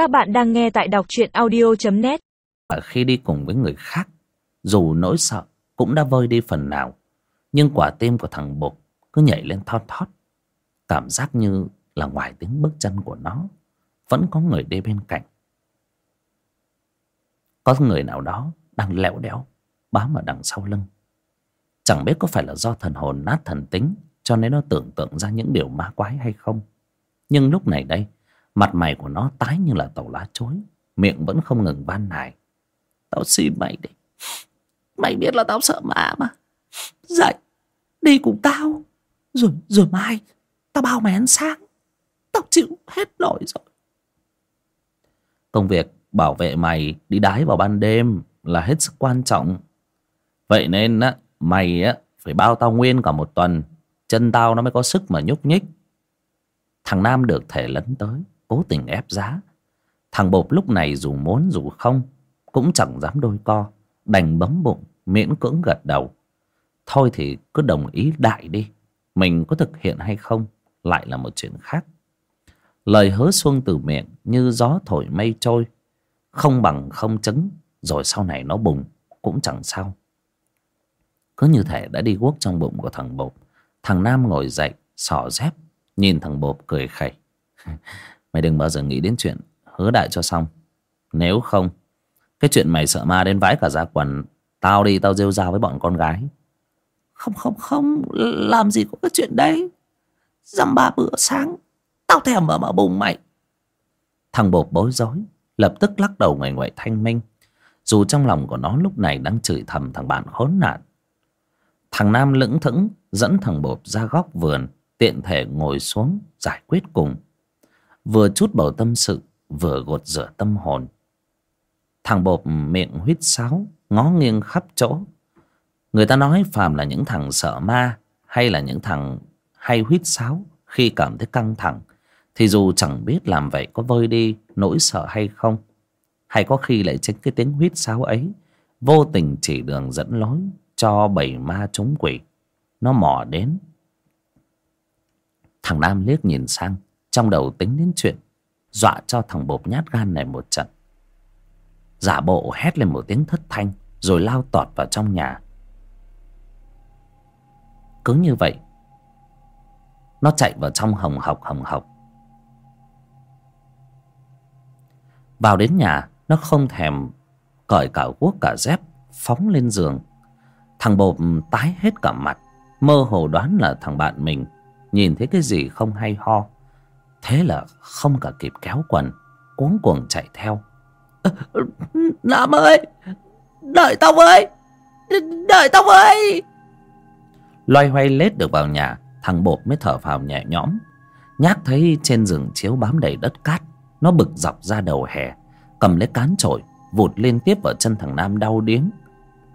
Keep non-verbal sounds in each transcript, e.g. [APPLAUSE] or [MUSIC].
Các bạn đang nghe tại đọc truyện audio.net Khi đi cùng với người khác, Dù nỗi sợ cũng đã vơi đi phần nào, Nhưng quả tim của thằng Bục cứ nhảy lên thon thót. Cảm giác như là ngoài tiếng bước chân của nó, Vẫn có người đi bên cạnh. Có người nào đó đang lẽo đẽo, Bám ở đằng sau lưng. Chẳng biết có phải là do thần hồn nát thần tính, Cho nên nó tưởng tượng ra những điều ma quái hay không. Nhưng lúc này đây Mặt mày của nó tái như là tàu lá chối. Miệng vẫn không ngừng van nài. Tao xin mày đi. Mày biết là tao sợ ma mà. Dậy, Đi cùng tao. Rồi rồi mai, Tao bao mày ăn sáng. Tao chịu hết nổi rồi. Công việc bảo vệ mày đi đái vào ban đêm Là hết sức quan trọng. Vậy nên á, Mày á, phải bao tao nguyên cả một tuần. Chân tao nó mới có sức mà nhúc nhích. Thằng Nam được thể lấn tới. Cố tình ép giá. Thằng Bộp lúc này dù muốn dù không, Cũng chẳng dám đôi co, Đành bấm bụng, miễn cưỡng gật đầu. Thôi thì cứ đồng ý đại đi, Mình có thực hiện hay không Lại là một chuyện khác. Lời hứa xuông từ miệng Như gió thổi mây trôi, Không bằng không chứng Rồi sau này nó bùng, Cũng chẳng sao. Cứ như thể đã đi guốc trong bụng của thằng Bộp, Thằng Nam ngồi dậy, Xỏ dép, Nhìn thằng Bộp cười khẩy. [LAUGHS] Mày đừng bao giờ nghĩ đến chuyện Hứa đại cho xong. Nếu không, Cái chuyện mày sợ ma đến vãi cả da quần, Tao đi tao rêu rao với bọn con gái. Không không không, Làm gì có cái chuyện đấy. Dăm ba bữa sáng, Tao thèm mở mở bụng mày. Thằng bột bối rối, Lập tức lắc đầu ngoài ngoại thanh minh. Dù trong lòng của nó lúc này đang chửi thầm thằng bạn khốn nạn. Thằng Nam lững thững, Dẫn thằng bột ra góc vườn, Tiện thể ngồi xuống giải quyết cùng. Vừa chút bầu tâm sự, Vừa gột rửa tâm hồn. Thằng bột miệng huýt sáo, Ngó nghiêng khắp chỗ. Người ta nói phàm là những thằng sợ ma, Hay là những thằng hay huýt sáo Khi cảm thấy căng thẳng, Thì dù chẳng biết làm vậy có vơi đi Nỗi sợ hay không, Hay có khi lại chính cái tiếng huýt sáo ấy Vô tình chỉ đường dẫn lối Cho bầy ma chúng quỷ, Nó mò đến. Thằng Nam liếc nhìn sang. Trong đầu tính đến chuyện Dọa cho thằng bột nhát gan này một trận. Giả bộ hét lên một tiếng thất thanh, Rồi lao tọt vào trong nhà. Cứ như vậy, Nó chạy vào trong hồng học hồng học. Vào đến nhà, Nó không thèm Cởi cả guốc cả dép, Phóng lên giường. Thằng bột tái hết cả mặt, Mơ hồ đoán là thằng bạn mình, Nhìn thấy cái gì không hay ho. Thế là không cả kịp kéo quần Cuống cuồng chạy theo. Nam ơi! Đợi tao với! Đợi tao với! Loay hoay lết được vào nhà Thằng bột mới thở phào nhẹ nhõm. Nhác thấy trên giường chiếu bám đầy đất cát Nó bực dọc ra đầu hè Cầm lấy cán chổi Vụt liên tiếp vào chân thằng Nam đau điếng.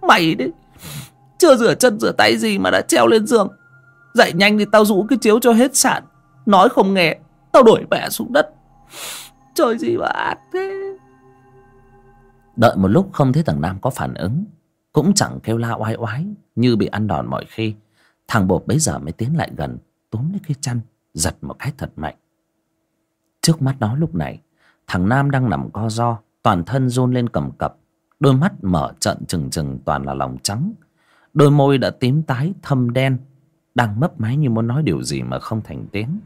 Mày đấy Chưa rửa chân rửa tay gì mà đã treo lên giường. Dậy nhanh thì tao rũ cái chiếu cho hết sạn. Nói không nghe Tao đuổi mẹ xuống đất. Trời gì mà ác thế. Đợi một lúc không thấy thằng Nam có phản ứng, Cũng chẳng kêu la oai oái Như bị ăn đòn mọi khi. Thằng bột bấy giờ mới tiến lại gần, Túm lấy cái chăn, Giật một cái thật mạnh. Trước mắt nó lúc này, Thằng Nam đang nằm co ro, Toàn thân run lên cầm cập, Đôi mắt mở trận trừng trừng toàn là lòng trắng. Đôi môi đã tím tái, thâm đen, Đang mấp máy như muốn nói điều gì mà không thành tiếng.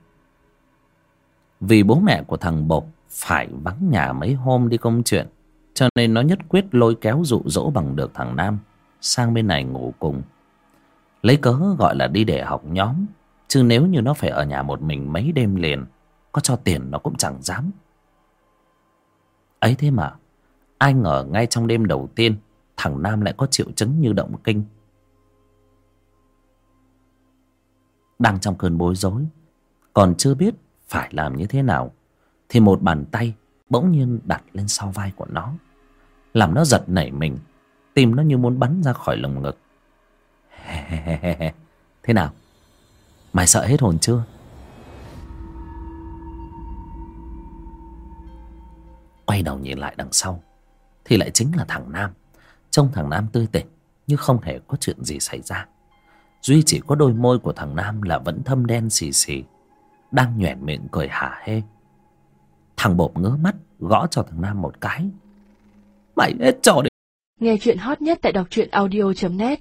Vì bố mẹ của thằng Bột Phải vắng nhà mấy hôm đi công chuyện, Cho nên nó nhất quyết lôi kéo dụ dỗ bằng được thằng Nam Sang bên này ngủ cùng. Lấy cớ gọi là đi để học nhóm, Chứ nếu như nó phải ở nhà một mình mấy đêm liền, Có cho tiền nó cũng chẳng dám. Ấy thế mà, ai ngờ ngay trong đêm đầu tiên, thằng nam lại có triệu chứng như động kinh. Đang trong cơn bối rối, còn chưa biết phải làm như thế nào, thì một bàn tay bỗng nhiên đặt lên sau vai của nó, làm nó giật nảy mình tim nó như muốn bắn ra khỏi lồng ngực. [LAUGHS] Thế nào? Mày sợ hết hồn chưa? Quay đầu nhìn lại đằng sau, thì lại chính là thằng nam. Trông thằng nam tươi tỉnh như không hề có chuyện gì xảy ra. Duy chỉ có đôi môi của thằng nam là vẫn thâm đen xì xì đang nhoẻn miệng cười hả hê. Thằng bộp ngớ mắt, gõ cho thằng nam một cái. Mày hết trò đi. Nghe chuyện hot nhất tại đọc truyện audio.net